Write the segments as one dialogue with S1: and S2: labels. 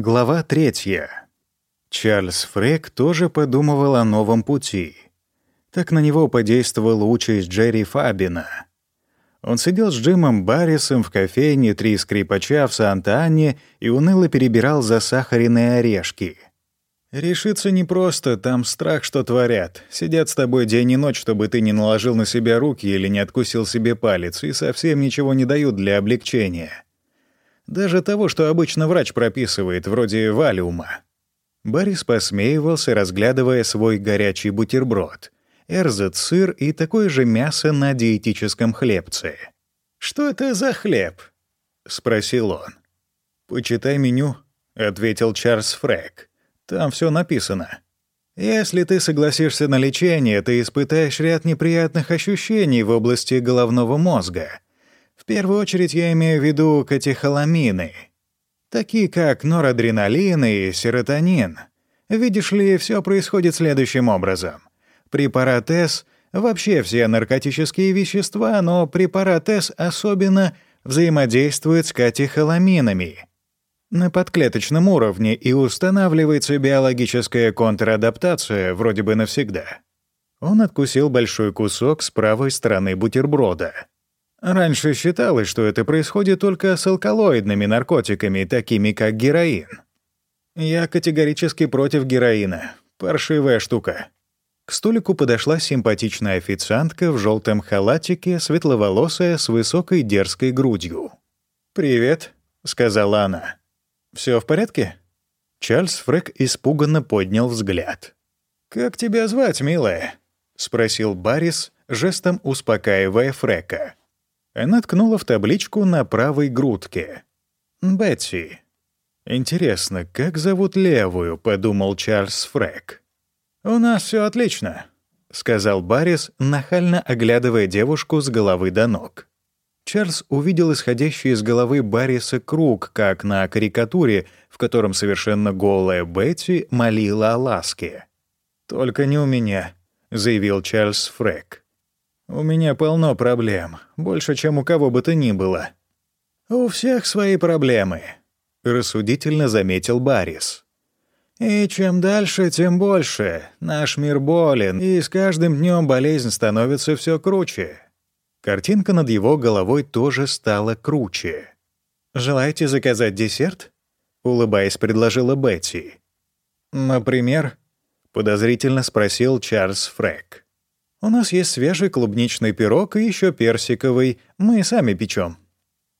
S1: Глава третья. Чарльз Фрек тоже подумывал о новом пути. Так на него подействовала участь Джерри Фабина. Он сидел с Джимом Баррисом в кофейне «Три скрипача» в Санта-Анне и уныло перебирал засахаренные орешки. «Решиться непросто, там страх, что творят. Сидят с тобой день и ночь, чтобы ты не наложил на себя руки или не откусил себе палец, и совсем ничего не дают для облегчения». Даже того, что обычно врач прописывает, вроде валиума. Борис посмеивался, разглядывая свой горячий бутерброд. Эрзет сыр и такое же мясо на диетическом хлебце. «Что это за хлеб?» — спросил он. «Почитай меню», — ответил Чарльз Фрэк. «Там все написано. Если ты согласишься на лечение, ты испытаешь ряд неприятных ощущений в области головного мозга. Первую очередь я имею в виду катехоламины, такие как норадреналин и серотонин. Видишь ли, все происходит следующим образом. Препарат С — вообще все наркотические вещества, но препарат С особенно взаимодействует с катехоламинами на подклеточном уровне и устанавливается биологическая контрадаптация вроде бы навсегда. Он откусил большой кусок с правой стороны бутерброда. Раньше считалось, что это происходит только с алкалоидными наркотиками, такими как героин. Я категорически против героина. Паршивая штука. К столику подошла симпатичная официантка в желтом халатике, светловолосая, с высокой дерзкой грудью. «Привет», — сказала она. Все в порядке?» Чарльз Фрэк испуганно поднял взгляд. «Как тебя звать, милая?» — спросил Баррис, жестом успокаивая Фрека. Она ткнула в табличку на правой грудке. «Бетси». «Интересно, как зовут левую?» — подумал Чарльз Фрэк. «У нас все отлично», — сказал Баррис, нахально оглядывая девушку с головы до ног. Чарльз увидел исходящий из головы Барриса круг, как на карикатуре, в котором совершенно голая Бетти молила о ласке. «Только не у меня», — заявил Чарльз Фрэк. У меня полно проблем, больше, чем у кого бы то ни было. У всех свои проблемы, рассудительно заметил Баррис. И чем дальше, тем больше. Наш мир болен, и с каждым днем болезнь становится все круче. Картинка над его головой тоже стала круче. «Желаете заказать десерт?» — улыбаясь, предложила Бетти. «Например?» — подозрительно спросил Чарльз Фрэк. У нас есть свежий клубничный пирог и еще персиковый. Мы сами печем.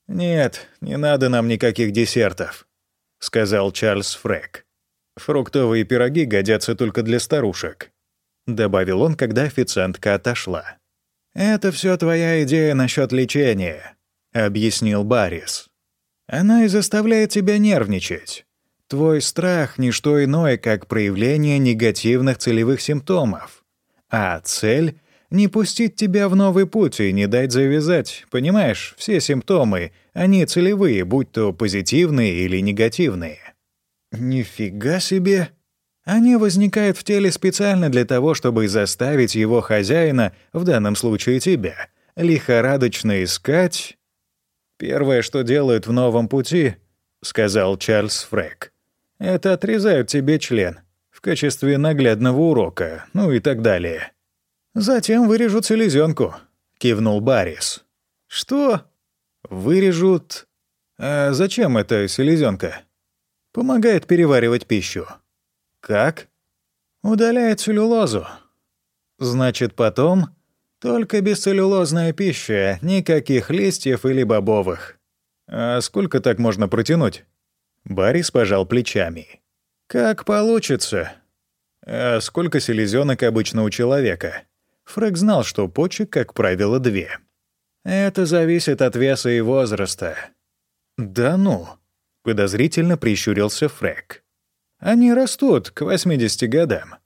S1: «Нет, не надо нам никаких десертов», — сказал Чарльз Фрэк. «Фруктовые пироги годятся только для старушек», — добавил он, когда официантка отошла. «Это все твоя идея насчет лечения», — объяснил Баррис. «Она и заставляет тебя нервничать. Твой страх — не что иное, как проявление негативных целевых симптомов. А цель — не пустить тебя в новый путь и не дать завязать. Понимаешь, все симптомы, они целевые, будь то позитивные или негативные. Нифига себе! Они возникают в теле специально для того, чтобы заставить его хозяина, в данном случае тебя, лихорадочно искать... «Первое, что делают в новом пути», — сказал Чарльз Фрэк, — «это отрезают тебе член в качестве наглядного урока, ну и так далее. Затем вырежут селезенку, кивнул Барис. Что? Вырежут. А зачем эта селезенка? Помогает переваривать пищу. Как? Удаляет целлюлозу. Значит, потом только бесцеллюлозная пища, никаких листьев или бобовых. А сколько так можно протянуть? Барис пожал плечами. «Как получится». «А сколько селезенок обычно у человека?» Фрэг знал, что почек, как правило, две. «Это зависит от веса и возраста». «Да ну?» — подозрительно прищурился Фрэг. «Они растут к 80 годам».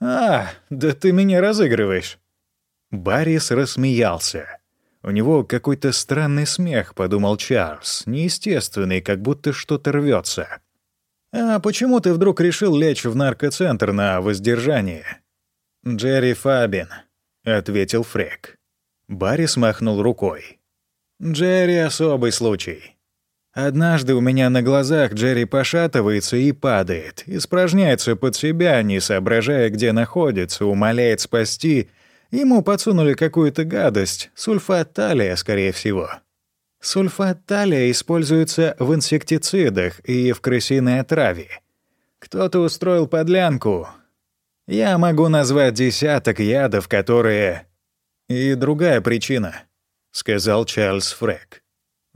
S1: «А, да ты меня разыгрываешь». Баррис рассмеялся. У него какой-то странный смех, подумал Чарльз, неестественный, как будто что-то рвется. «А почему ты вдруг решил лечь в наркоцентр на воздержание?» «Джерри Фабин», — ответил Фрек. Барри смахнул рукой. «Джерри — особый случай. Однажды у меня на глазах Джерри пошатывается и падает, испражняется под себя, не соображая, где находится, умоляет спасти. Ему подсунули какую-то гадость, сульфат талия, скорее всего. Сульфат талия используется в инсектицидах и в крысиной отраве. Кто-то устроил подлянку. Я могу назвать десяток ядов, которые... И другая причина, — сказал Чарльз Фрэк.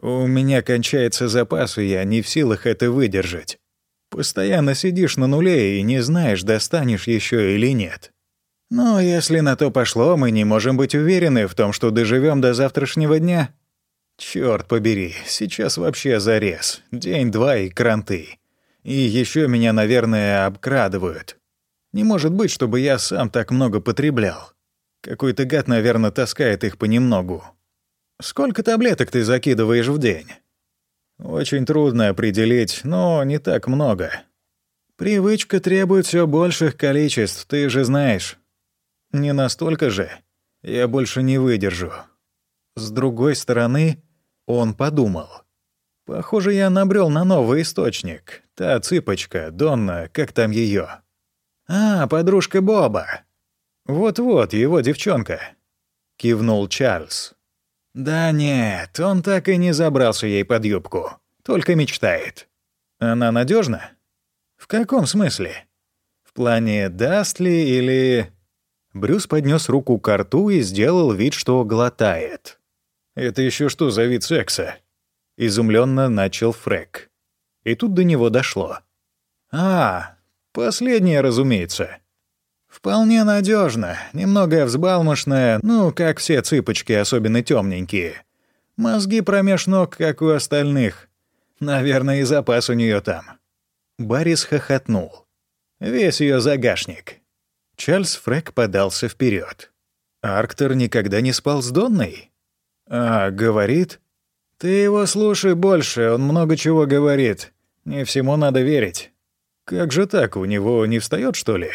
S1: У меня кончается запас, и я не в силах это выдержать. Постоянно сидишь на нуле и не знаешь, достанешь еще или нет. Но если на то пошло, мы не можем быть уверены в том, что доживем до завтрашнего дня. Черт побери, сейчас вообще зарез. День-два и кранты. И еще меня, наверное, обкрадывают. Не может быть, чтобы я сам так много потреблял. Какой-то гад, наверное, таскает их понемногу. Сколько таблеток ты закидываешь в день? Очень трудно определить, но не так много. Привычка требует все больших количеств, ты же знаешь. Не настолько же. Я больше не выдержу. С другой стороны, он подумал. Похоже, я набрел на новый источник. Та цыпочка, Донна, как там ее? А, подружка Боба. Вот-вот, его девчонка. Кивнул Чарльз. Да нет, он так и не забрался ей под юбку. Только мечтает. Она надежна? В каком смысле? В плане, даст ли или... Брюс поднес руку к рту и сделал вид, что глотает. «Это еще что за вид секса?» Изумленно начал Фрэк. И тут до него дошло. «А, последнее, разумеется. Вполне надежно, немного взбалмошная, ну, как все цыпочки, особенно темненькие. Мозги промеж ног, как у остальных. Наверное, и запас у нее там. Баррис хохотнул. Весь ее загашник. Чарльз Фрэк подался вперед. Арктер никогда не спал с Донной? А, говорит? Ты его слушай больше, он много чего говорит. Не всему надо верить. Как же так, у него не встает что ли?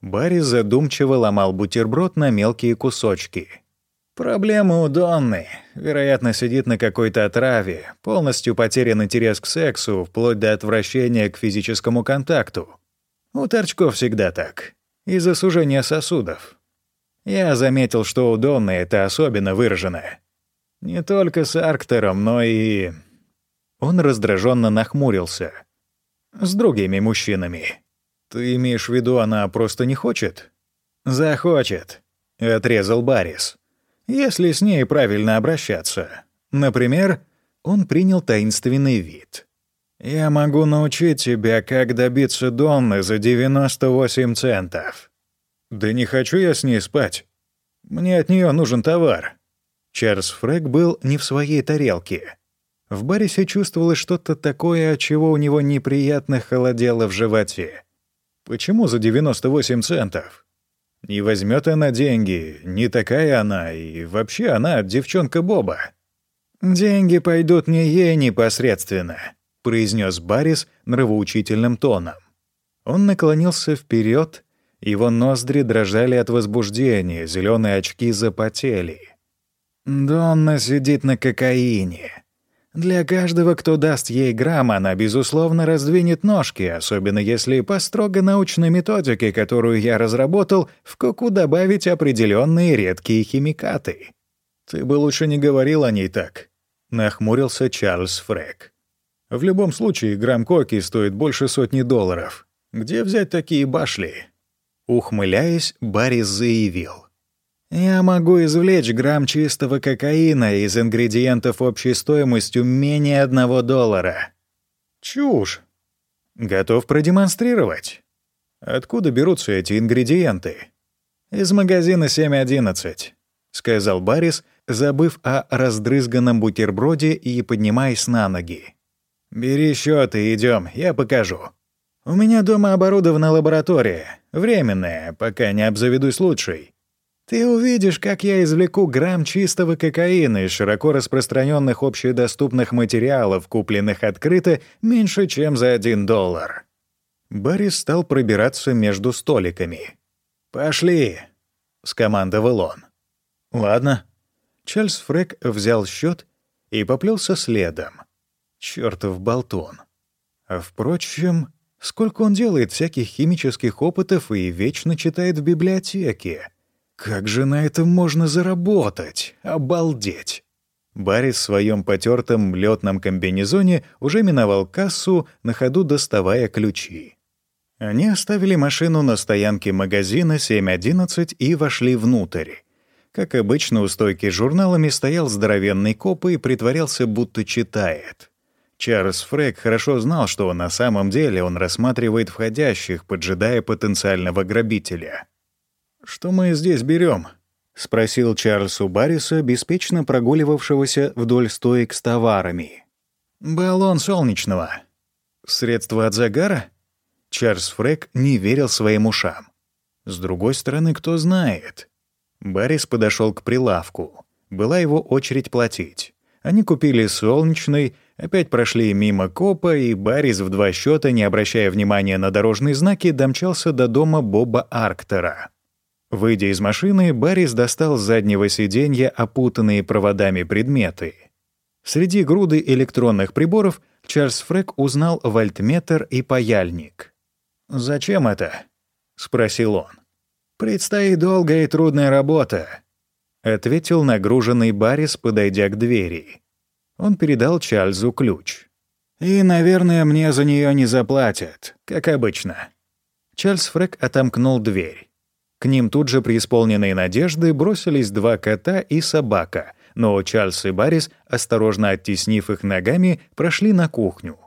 S1: Барри задумчиво ломал бутерброд на мелкие кусочки. «Проблема у Донны. Вероятно, сидит на какой-то отраве, полностью потерян интерес к сексу, вплоть до отвращения к физическому контакту. У торчков всегда так. Из-за сужения сосудов. Я заметил, что у Донны это особенно выражено. Не только с Арктером, но и...» Он раздраженно нахмурился. «С другими мужчинами». «Ты имеешь в виду, она просто не хочет?» «Захочет», — отрезал Баррис. «Если с ней правильно обращаться. Например, он принял таинственный вид. «Я могу научить тебя, как добиться Донны за 98 центов». «Да не хочу я с ней спать. Мне от нее нужен товар». Чарльз Фрэг был не в своей тарелке. В Баррисе чувствовалось что-то такое, от чего у него неприятно холодело в животе. Почему за 98 центов? Не возьмет она деньги, не такая она, и вообще она девчонка Боба. «Деньги пойдут не ей непосредственно», — произнес Баррис нравоучительным тоном. Он наклонился вперед, его ноздри дрожали от возбуждения, зеленые очки запотели. «Донна сидит на кокаине. Для каждого, кто даст ей грамм, она, безусловно, раздвинет ножки, особенно если по строго научной методике, которую я разработал, в коку добавить определенные редкие химикаты. «Ты бы лучше не говорил о ней так», — нахмурился Чарльз Фрэк. «В любом случае, грамм коки стоит больше сотни долларов. Где взять такие башли?» Ухмыляясь, Баррис заявил. Я могу извлечь грамм чистого кокаина из ингредиентов общей стоимостью менее одного доллара. Чушь. Готов продемонстрировать. Откуда берутся эти ингредиенты? Из магазина 711, сказал Баррис, забыв о раздрызганном бутерброде и поднимаясь на ноги. Бери счет и идем, я покажу. У меня дома оборудована лаборатория, временная, пока не обзаведусь лучшей. Ты увидишь, как я извлеку грамм чистого кокаина из широко распространенных общедоступных материалов, купленных открыто меньше, чем за один доллар. Барри стал пробираться между столиками. «Пошли!» — скомандовал он. «Ладно». Чарльз Фрэк взял счет и поплелся следом. Чёртов болтон. А впрочем, сколько он делает всяких химических опытов и вечно читает в библиотеке. Как же на этом можно заработать? Обалдеть! Барри в своем потертом летном комбинезоне уже миновал кассу, на ходу доставая ключи. Они оставили машину на стоянке магазина 711 и вошли внутрь. Как обычно, у стойки с журналами стоял здоровенный коп и притворялся, будто читает. Чарльз Фрэк хорошо знал, что на самом деле он рассматривает входящих, поджидая потенциального грабителя. «Что мы здесь берем? — спросил Чарльз у Барриса, беспечно прогуливавшегося вдоль стоек с товарами. «Баллон солнечного. Средство от загара?» Чарльз Фрэк не верил своим ушам. С другой стороны, кто знает. Баррис подошел к прилавку. Была его очередь платить. Они купили солнечный, опять прошли мимо копа, и Баррис в два счета, не обращая внимания на дорожные знаки, домчался до дома Боба Арктера. Выйдя из машины, Баррис достал с заднего сиденья опутанные проводами предметы. Среди груды электронных приборов Чарльз Фрэк узнал вольтметр и паяльник. «Зачем это?» — спросил он. «Предстоит долгая и трудная работа», — ответил нагруженный Баррис, подойдя к двери. Он передал Чарльзу ключ. «И, наверное, мне за нее не заплатят, как обычно». Чарльз Фрэк отомкнул дверь. К ним тут же, преисполненные надежды, бросились два кота и собака, но Чарльз и Баррис, осторожно оттеснив их ногами, прошли на кухню.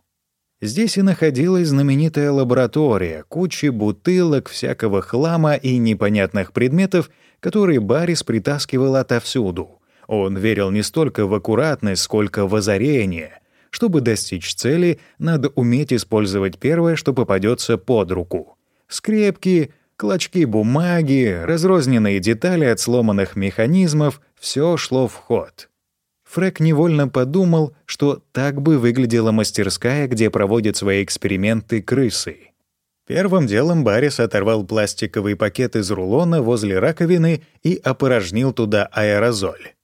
S1: Здесь и находилась знаменитая лаборатория, куча бутылок, всякого хлама и непонятных предметов, которые Баррис притаскивал отовсюду. Он верил не столько в аккуратность, сколько в озарение. Чтобы достичь цели, надо уметь использовать первое, что попадется под руку. Скрепки, Клочки бумаги, разрозненные детали от сломанных механизмов — все шло в ход. Фрэк невольно подумал, что так бы выглядела мастерская, где проводят свои эксперименты крысы. Первым делом Баррис оторвал пластиковый пакет из рулона возле раковины и опорожнил туда аэрозоль.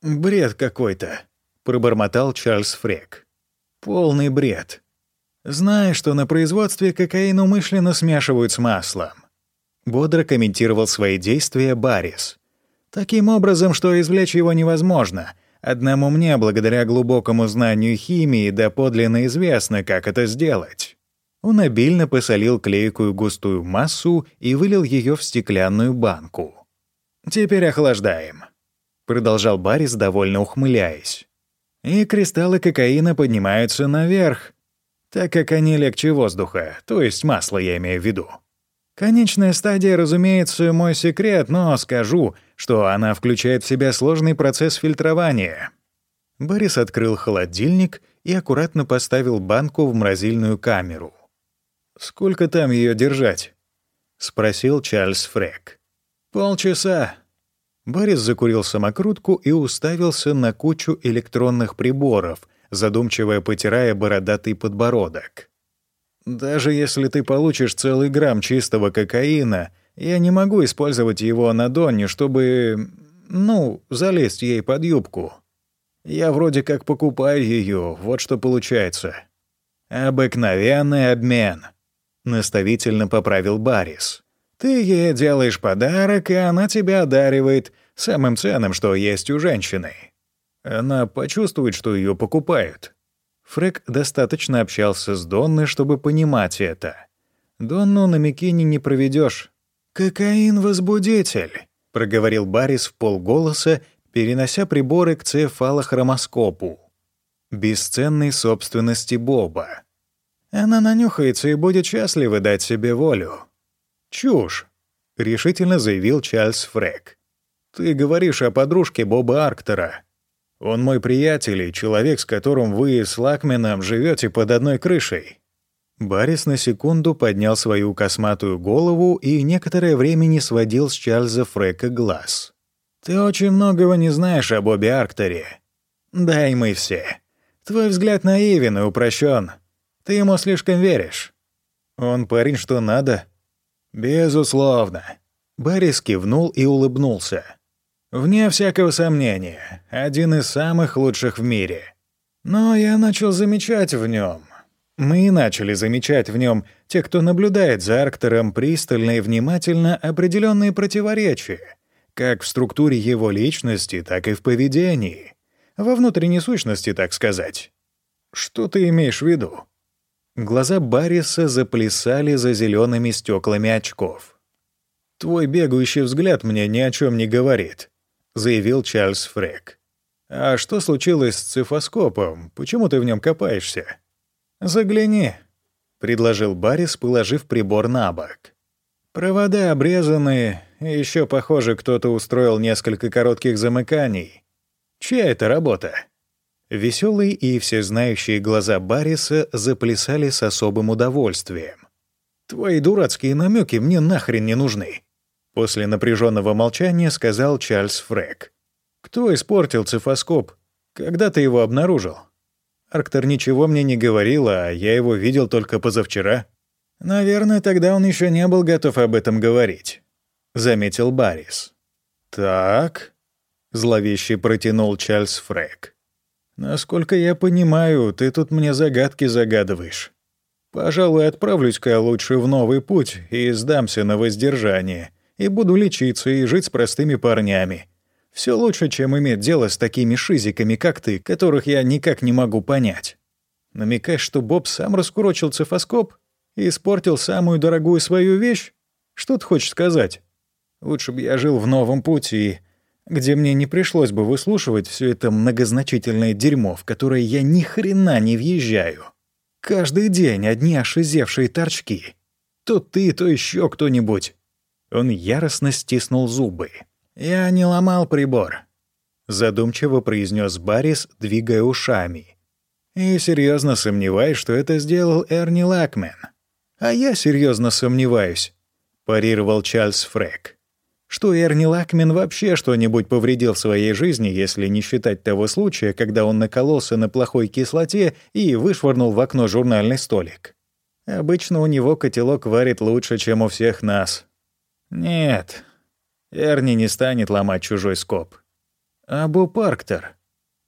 S1: «Бред какой-то», — пробормотал Чарльз Фрек. «Полный бред. Знаешь, что на производстве кокаин умышленно смешивают с маслом. Бодро комментировал свои действия Баррис. Таким образом, что извлечь его невозможно. Одному мне, благодаря глубокому знанию химии, доподлинно известно, как это сделать. Он обильно посолил клейкую густую массу и вылил ее в стеклянную банку. «Теперь охлаждаем», — продолжал Баррис, довольно ухмыляясь. «И кристаллы кокаина поднимаются наверх, так как они легче воздуха, то есть масла я имею в виду. Конечная стадия, разумеется, мой секрет, но скажу, что она включает в себя сложный процесс фильтрования. Борис открыл холодильник и аккуратно поставил банку в морозильную камеру. «Сколько там ее держать?» — спросил Чарльз Фрек. «Полчаса». Борис закурил самокрутку и уставился на кучу электронных приборов, задумчиво потирая бородатый подбородок. Даже если ты получишь целый грамм чистого кокаина, я не могу использовать его на Донне, чтобы, ну, залезть ей под юбку. Я вроде как покупаю ее, вот что получается. Обыкновенный обмен, наставительно поправил Барис. Ты ей делаешь подарок, и она тебя одаривает самым ценным, что есть у женщины. Она почувствует, что ее покупают. Фрек достаточно общался с Донной, чтобы понимать это. Донну на Микине не проведешь. «Кокаин-возбудитель», — проговорил Баррис в полголоса, перенося приборы к цефалохромоскопу. Бесценной собственности Боба. Она нанюхается и будет счастлива дать себе волю. «Чушь», — решительно заявил Чарльз Фрек. «Ты говоришь о подружке Боба Арктера. Он мой приятель и человек, с которым вы с Лакменом живете под одной крышей». Баррис на секунду поднял свою косматую голову и некоторое время не сводил с Чарльза Фрека глаз. «Ты очень многого не знаешь об Бобби Арктере. Да и мы все. Твой взгляд наивен и упрощен. Ты ему слишком веришь. Он парень что надо?» «Безусловно». Баррис кивнул и улыбнулся. Вне всякого сомнения, один из самых лучших в мире. Но я начал замечать в нем. Мы начали замечать в нем, те, кто наблюдает за Арктером пристально и внимательно, определенные противоречия, как в структуре его личности, так и в поведении, во внутренней сущности, так сказать. Что ты имеешь в виду? Глаза Барриса заплясали за зелеными стеклами очков. «Твой бегающий взгляд мне ни о чем не говорит», — заявил Чарльз Фрек. «А что случилось с цифоскопом? Почему ты в нем копаешься?» «Загляни», — предложил Баррис, положив прибор на бок. «Провода обрезаны, и еще, похоже, кто-то устроил несколько коротких замыканий. Чья это работа?» Веселые и всезнающие глаза Барриса заплясали с особым удовольствием. «Твои дурацкие намеки мне нахрен не нужны», — после напряженного молчания сказал Чарльз Фрек. «Кто испортил цифоскоп? Когда ты его обнаружил?» Арктор ничего мне не говорил, а я его видел только позавчера. Наверное, тогда он еще не был готов об этом говорить, заметил Баррис. Так, зловеще протянул Чарльз Фрек. Насколько я понимаю, ты тут мне загадки загадываешь. Пожалуй, отправлюсь-ка лучше в новый путь и сдамся на воздержание, и буду лечиться и жить с простыми парнями. Все лучше, чем иметь дело с такими шизиками, как ты, которых я никак не могу понять. Намекаешь, что Боб сам раскурочил цифоскоп и испортил самую дорогую свою вещь? Что ты хочешь сказать? Лучше бы я жил в новом пути, где мне не пришлось бы выслушивать все это многозначительное дерьмо, в которое я ни хрена не въезжаю. Каждый день одни ошизевшие торчки. То ты, то еще кто-нибудь. Он яростно стиснул зубы. «Я не ломал прибор», — задумчиво произнес Баррис, двигая ушами. «И серьезно сомневаюсь, что это сделал Эрни Лакмен». «А я серьезно сомневаюсь», — парировал Чарльз Фрек. «Что Эрни Лакмен вообще что-нибудь повредил в своей жизни, если не считать того случая, когда он накололся на плохой кислоте и вышвырнул в окно журнальный столик. Обычно у него котелок варит лучше, чем у всех нас». «Нет, Эрни не станет ломать чужой скоб. А Бо Парктер?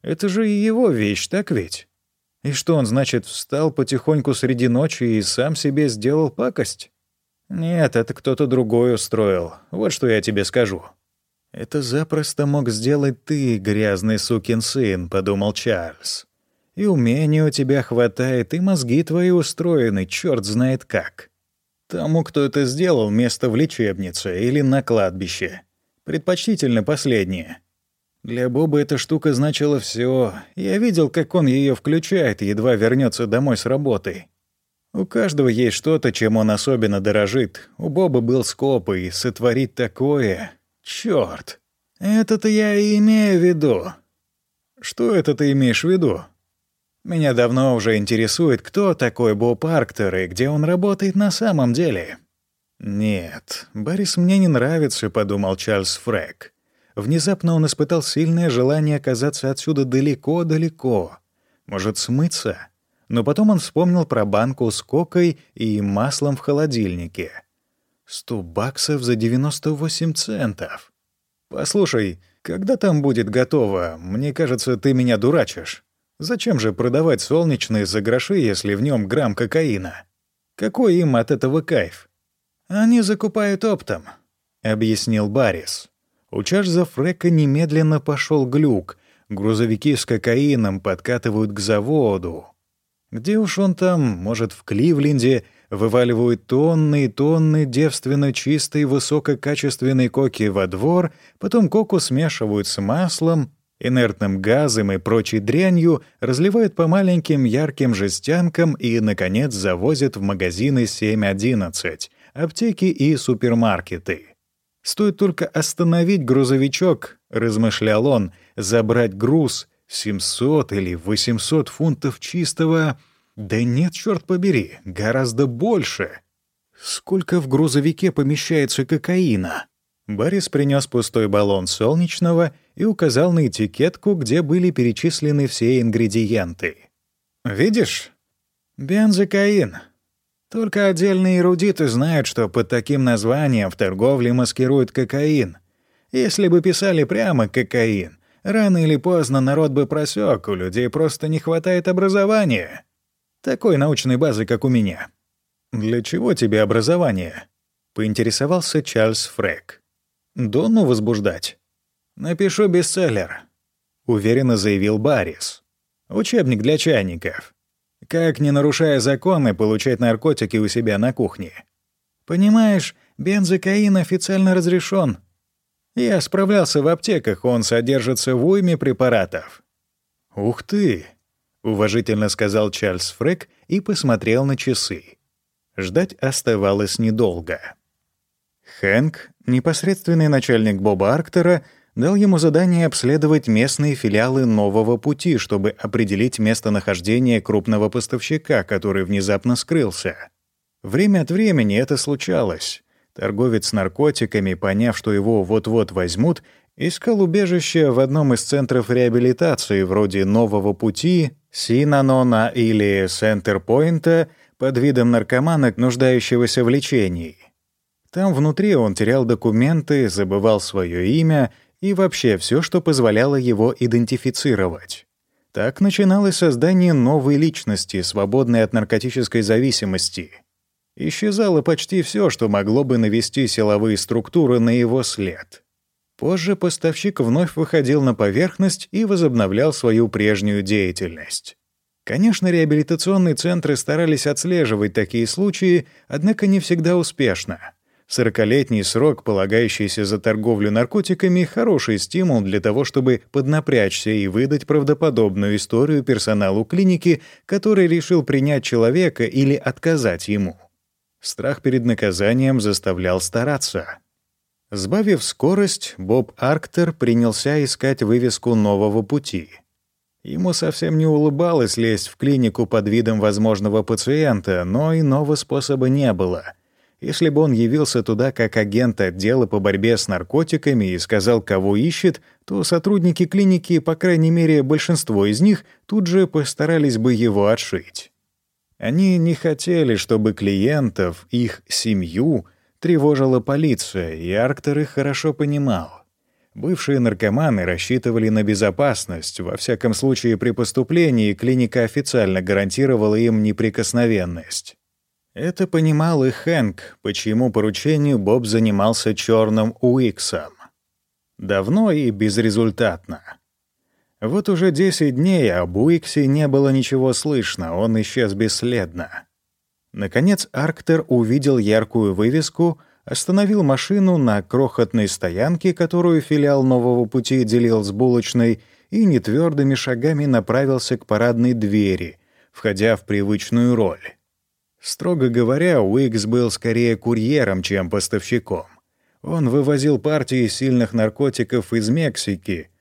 S1: Это же его вещь, так ведь? И что он, значит, встал потихоньку среди ночи и сам себе сделал пакость? Нет, это кто-то другой устроил. Вот что я тебе скажу. Это запросто мог сделать ты, грязный сукин сын, подумал Чарльз. И умений у тебя хватает, и мозги твои устроены, черт знает как. Тому, кто это сделал, место в лечебнице или на кладбище. Предпочтительно последнее. Для Боба эта штука значила все. Я видел, как он ее включает, едва вернется домой с работы. У каждого есть что-то, чем он особенно дорожит. У Боба был скоп, и сотворить такое... Чёрт! Это-то я и имею в виду. Что это ты имеешь в виду? Меня давно уже интересует, кто такой Бо Парктер и где он работает на самом деле. «Нет, Борис мне не нравится», — подумал Чарльз Фрэк. Внезапно он испытал сильное желание оказаться отсюда далеко-далеко. Может, смыться? Но потом он вспомнил про банку с кокой и маслом в холодильнике. Сто баксов за 98 центов. «Послушай, когда там будет готово? Мне кажется, ты меня дурачишь». Зачем же продавать солнечные за гроши, если в нем грамм кокаина? Какой им от этого кайф? Они закупают оптом, объяснил Баррис. У Чарльза Фрека немедленно пошел глюк. Грузовики с кокаином подкатывают к заводу. Где уж он там, может, в Кливленде, вываливают тонны и тонны девственно чистой высококачественной коки во двор, потом коку смешивают с маслом, инертным газом и прочей дрянью, разливают по маленьким ярким жестянкам и, наконец, завозят в магазины 7-11, аптеки и супермаркеты. Стоит только остановить грузовичок, размышлял он, забрать груз 700 или 800 фунтов чистого... Да нет, черт побери, гораздо больше. Сколько в грузовике помещается кокаина? Борис принес пустой баллон солнечного и указал на этикетку, где были перечислены все ингредиенты. «Видишь? Бензокаин. Только отдельные эрудиты знают, что под таким названием в торговле маскируют кокаин. Если бы писали прямо «кокаин», Рано или поздно народ бы просек, у людей просто не хватает образования. Такой научной базы, как у меня. «Для чего тебе образование?» — поинтересовался Чарльз Фрэк. «Донну возбуждать?» «Напишу бестселлер», — уверенно заявил Баррис. «Учебник для чайников. Как, не нарушая законы, получать наркотики у себя на кухне. Понимаешь, бензокаин официально разрешен. Я справлялся в аптеках, он содержится в уйме препаратов». «Ух ты!» — уважительно сказал Чарльз Фрэк и посмотрел на часы. Ждать оставалось недолго. Хэнк, непосредственный начальник Боба Арктера, дал ему задание обследовать местные филиалы нового пути, чтобы определить местонахождение крупного поставщика, который внезапно скрылся. Время от времени это случалось. Торговец наркотиками, поняв, что его вот-вот возьмут, искал убежище в одном из центров реабилитации вроде «Нового пути», «Синанона» или «Сентерпойнта» под видом наркомана, нуждающегося в лечении. Там внутри он терял документы, забывал свое имя и вообще все, что позволяло его идентифицировать. Так начиналось создание новой личности, свободной от наркотической зависимости — Исчезало почти все, что могло бы навести силовые структуры на его след. Позже поставщик вновь выходил на поверхность и возобновлял свою прежнюю деятельность. Конечно, реабилитационные центры старались отслеживать такие случаи, однако не всегда успешно. Сорокалетний срок, полагающийся за торговлю наркотиками, хороший стимул для того, чтобы поднапрячься и выдать правдоподобную историю персоналу клиники, который решил принять человека или отказать ему. Страх перед наказанием заставлял стараться. Сбавив скорость, Боб Арктер принялся искать вывеску нового пути. Ему совсем не улыбалось лезть в клинику под видом возможного пациента, но иного способа не было. Если бы он явился туда как агент отдела по борьбе с наркотиками и сказал, кого ищет, то сотрудники клиники, по крайней мере большинство из них, тут же постарались бы его отшить. Они не хотели, чтобы клиентов, их семью, тревожила полиция, и Арктер их хорошо понимал. Бывшие наркоманы рассчитывали на безопасность, во всяком случае при поступлении клиника официально гарантировала им неприкосновенность. Это понимал и Хэнк, почему поручению Боб занимался черным Уиксом. Давно и безрезультатно. Вот уже 10 дней об Уиксе не было ничего слышно, он исчез бесследно. Наконец Арктер увидел яркую вывеску, остановил машину на крохотной стоянке, которую филиал «Нового пути» делил с булочной, и нетвердыми шагами направился к парадной двери, входя в привычную роль. Строго говоря, Уикс был скорее курьером, чем поставщиком. Он вывозил партии сильных наркотиков из Мексики —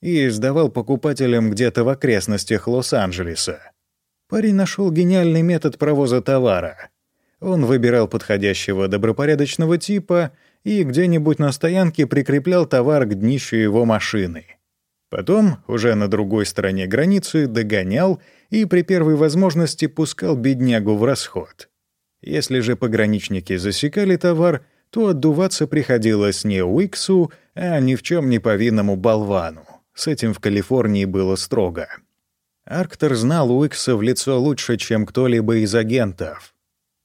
S1: и сдавал покупателям где-то в окрестностях Лос-Анджелеса. Парень нашел гениальный метод провоза товара. Он выбирал подходящего добропорядочного типа и где-нибудь на стоянке прикреплял товар к днищу его машины. Потом, уже на другой стороне границы, догонял и при первой возможности пускал беднягу в расход. Если же пограничники засекали товар, то отдуваться приходилось не Уиксу, а ни в чем не повинному болвану. С этим в Калифорнии было строго. Арктор знал Уикса в лицо лучше, чем кто-либо из агентов.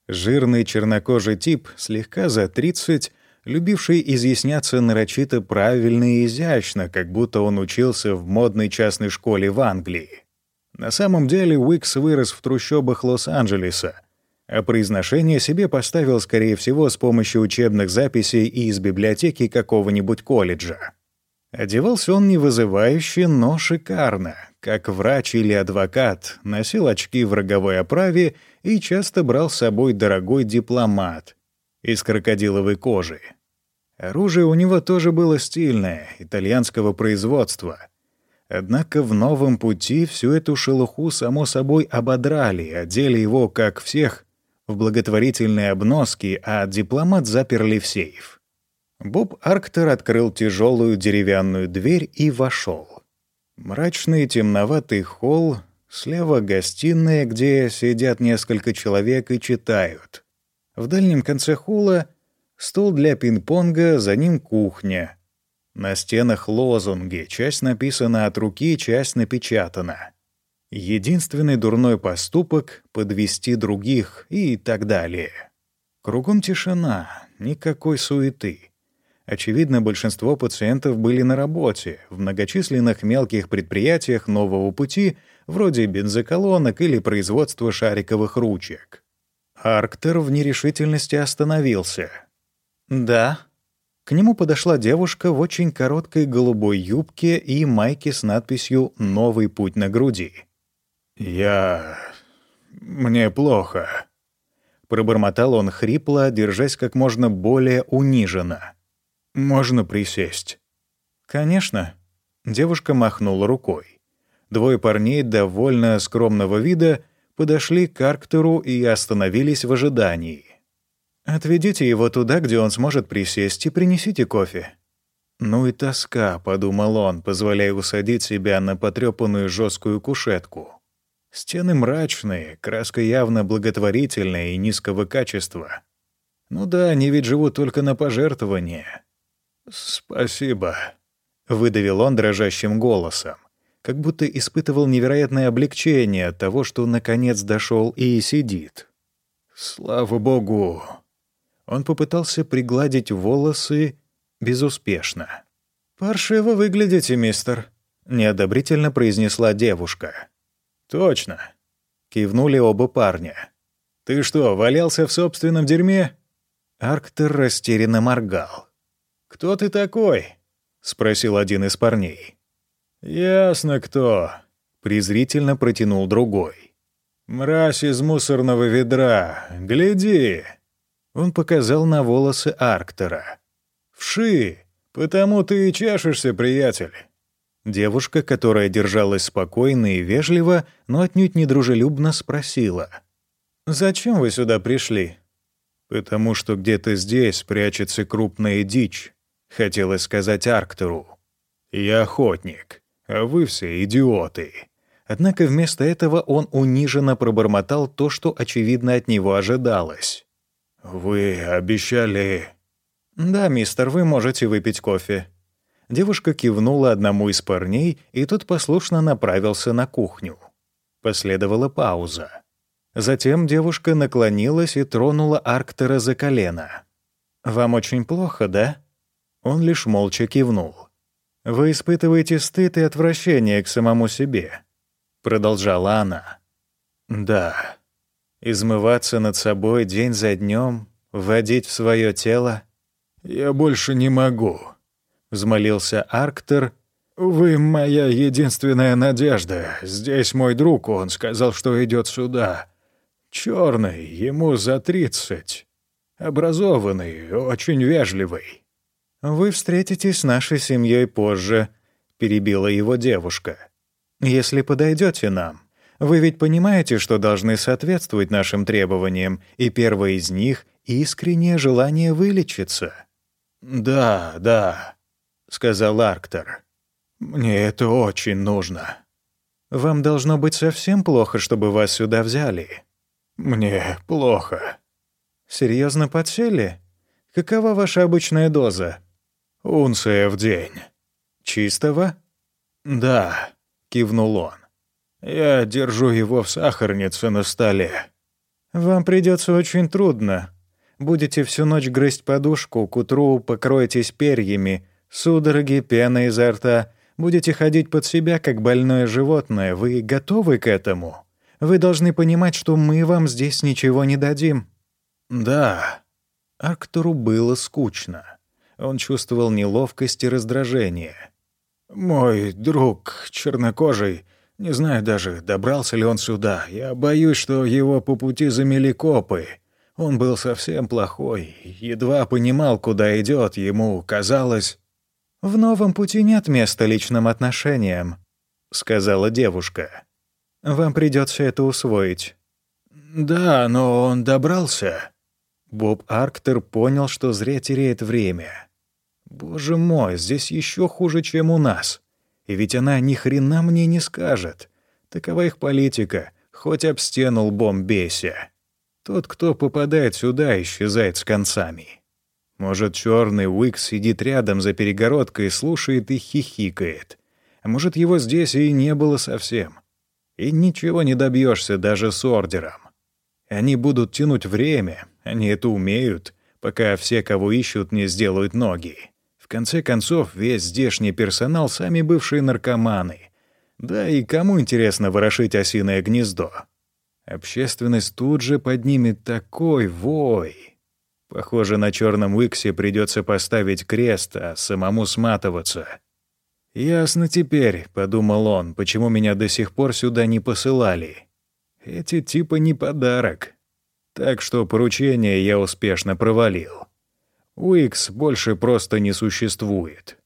S1: Жирный чернокожий тип, слегка за 30, любивший изъясняться нарочито правильно и изящно, как будто он учился в модной частной школе в Англии. На самом деле Уикс вырос в трущобах Лос-Анджелеса, а произношение себе поставил, скорее всего, с помощью учебных записей из библиотеки какого-нибудь колледжа. Одевался он не вызывающе, но шикарно, как врач или адвокат, носил очки в роговой оправе и часто брал с собой дорогой дипломат из крокодиловой кожи. Оружие у него тоже было стильное, итальянского производства. Однако в новом пути всю эту шелуху, само собой, ободрали, одели его, как всех, в благотворительные обноски, а дипломат заперли в сейф. Боб Арктер открыл тяжелую деревянную дверь и вошел. Мрачный темноватый холл, слева гостиная, где сидят несколько человек и читают. В дальнем конце холла стол для пинг-понга, за ним кухня. На стенах лозунги, часть написана от руки, часть напечатана. Единственный дурной поступок — подвести других и так далее. Кругом тишина, никакой суеты. Очевидно, большинство пациентов были на работе, в многочисленных мелких предприятиях нового пути, вроде бензоколонок или производства шариковых ручек. Арктер в нерешительности остановился. «Да». К нему подошла девушка в очень короткой голубой юбке и майке с надписью «Новый путь» на груди. «Я... мне плохо», — пробормотал он хрипло, держась как можно более униженно. «Можно присесть?» «Конечно». Девушка махнула рукой. Двое парней довольно скромного вида подошли к Арктеру и остановились в ожидании. «Отведите его туда, где он сможет присесть, и принесите кофе». «Ну и тоска», — подумал он, позволяя усадить себя на потрёпанную жесткую кушетку. Стены мрачные, краска явно благотворительная и низкого качества. Ну да, они ведь живут только на пожертвования. «Спасибо», — выдавил он дрожащим голосом, как будто испытывал невероятное облегчение от того, что наконец дошел и сидит. «Слава богу!» Он попытался пригладить волосы безуспешно. «Паршиво выглядите, мистер», — неодобрительно произнесла девушка. «Точно», — кивнули оба парня. «Ты что, валялся в собственном дерьме?» Арктер растерянно моргал. «Кто ты такой?» — спросил один из парней. «Ясно кто», — презрительно протянул другой. «Мразь из мусорного ведра, гляди!» Он показал на волосы Арктера. «Вши, потому ты и чешешься, приятель». Девушка, которая держалась спокойно и вежливо, но отнюдь не дружелюбно, спросила. «Зачем вы сюда пришли?» «Потому что где-то здесь прячется крупная дичь», хотелось сказать Арктеру. «Я охотник, вы все идиоты». Однако вместо этого он униженно пробормотал то, что, очевидно, от него ожидалось. «Вы обещали...» «Да, мистер, вы можете выпить кофе». Девушка кивнула одному из парней, и тот послушно направился на кухню. Последовала пауза. Затем девушка наклонилась и тронула Арктера за колено. «Вам очень плохо, да?» Он лишь молча кивнул. «Вы испытываете стыд и отвращение к самому себе», — продолжала она. «Да. Измываться над собой день за днем, вводить в свое тело...» «Я больше не могу», — взмолился Арктер. «Вы моя единственная надежда. Здесь мой друг, он сказал, что идет сюда. Черный, ему за тридцать. Образованный, очень вежливый. «Вы встретитесь с нашей семьей позже», — перебила его девушка. «Если подойдете нам. Вы ведь понимаете, что должны соответствовать нашим требованиям, и первое из них — искреннее желание вылечиться». «Да, да», — сказал Арктор. «Мне это очень нужно». «Вам должно быть совсем плохо, чтобы вас сюда взяли». «Мне плохо». «Серьезно подсели? Какова ваша обычная доза?» «Унция в день». «Чистого?» «Да», — кивнул он. «Я держу его в сахарнице на столе». «Вам придется очень трудно. Будете всю ночь грызть подушку, к утру покроетесь перьями, судороги, пена изо рта, будете ходить под себя, как больное животное. Вы готовы к этому? Вы должны понимать, что мы вам здесь ничего не дадим». «Да». Арктуру было скучно. Он чувствовал неловкость и раздражение. «Мой друг чернокожий, не знаю даже, добрался ли он сюда. Я боюсь, что его по пути замели копы. Он был совсем плохой, едва понимал, куда идет. Ему казалось...» «В новом пути нет места личным отношениям», — сказала девушка. «Вам придется это усвоить». «Да, но он добрался». Боб Арктер понял, что зря теряет время. «Боже мой, здесь еще хуже, чем у нас. И ведь она ни хрена мне не скажет. Такова их политика, хоть об стену лбом бейся. Тот, кто попадает сюда, исчезает с концами». Может, черный Уикс сидит рядом за перегородкой, слушает и хихикает. А может, его здесь и не было совсем. И ничего не добьешься даже с ордером. Они будут тянуть время, они это умеют, пока все, кого ищут, не сделают ноги. Конце концов, весь здешний персонал — сами бывшие наркоманы. Да и кому интересно ворошить осиное гнездо? Общественность тут же поднимет такой вой. Похоже, на черном Уиксе придется поставить крест, а самому сматываться. «Ясно теперь», — подумал он, — «почему меня до сих пор сюда не посылали. Эти типа не подарок. Так что поручение я успешно провалил. Уикс больше просто не существует.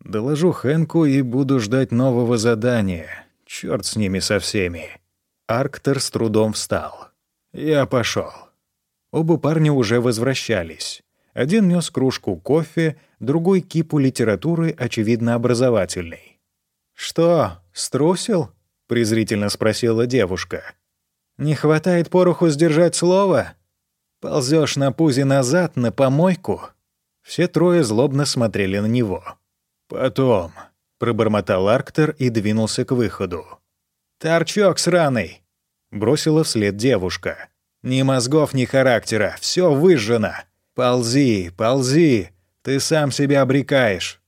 S1: Доложу Хэнку и буду ждать нового задания. Черт с ними со всеми». Арктер с трудом встал. «Я пошел. Оба парня уже возвращались. Один нес кружку кофе, другой — кипу литературы, очевидно, образовательной. «Что, струсил?» — презрительно спросила девушка. «Не хватает пороху сдержать слово? Ползешь на пузе назад, на помойку?» Все трое злобно смотрели на него. «Потом», — пробормотал Арктер и двинулся к выходу. «Торчок сраный!» — бросила вслед девушка. «Ни мозгов, ни характера, все выжжено!» «Ползи, ползи, ты сам себя обрекаешь».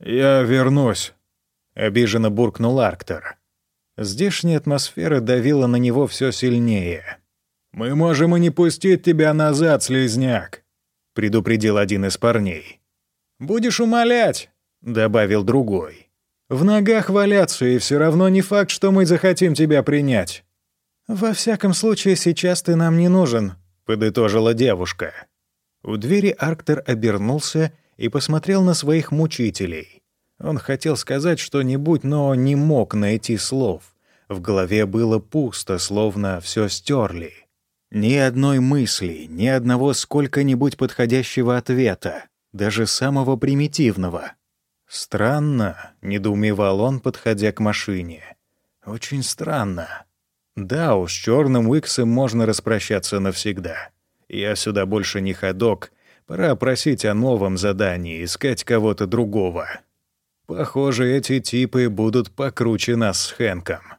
S1: «Я вернусь», — обиженно буркнул Арктор. Здешняя атмосфера давила на него все сильнее. «Мы можем и не пустить тебя назад, слезняк», — предупредил один из парней. «Будешь умолять», — добавил другой. «В ногах валяться, и все равно не факт, что мы захотим тебя принять». «Во всяком случае, сейчас ты нам не нужен», — подытожила девушка. У двери Арктер обернулся и посмотрел на своих мучителей. Он хотел сказать что-нибудь, но не мог найти слов. В голове было пусто, словно все стерли. Ни одной мысли, ни одного сколько-нибудь подходящего ответа, даже самого примитивного. «Странно», — недоумевал он, подходя к машине. «Очень странно. Да, уж черным Уиксом можно распрощаться навсегда». Я сюда больше не ходок. Пора просить о новом задании, искать кого-то другого. Похоже, эти типы будут покруче нас с Хэнком.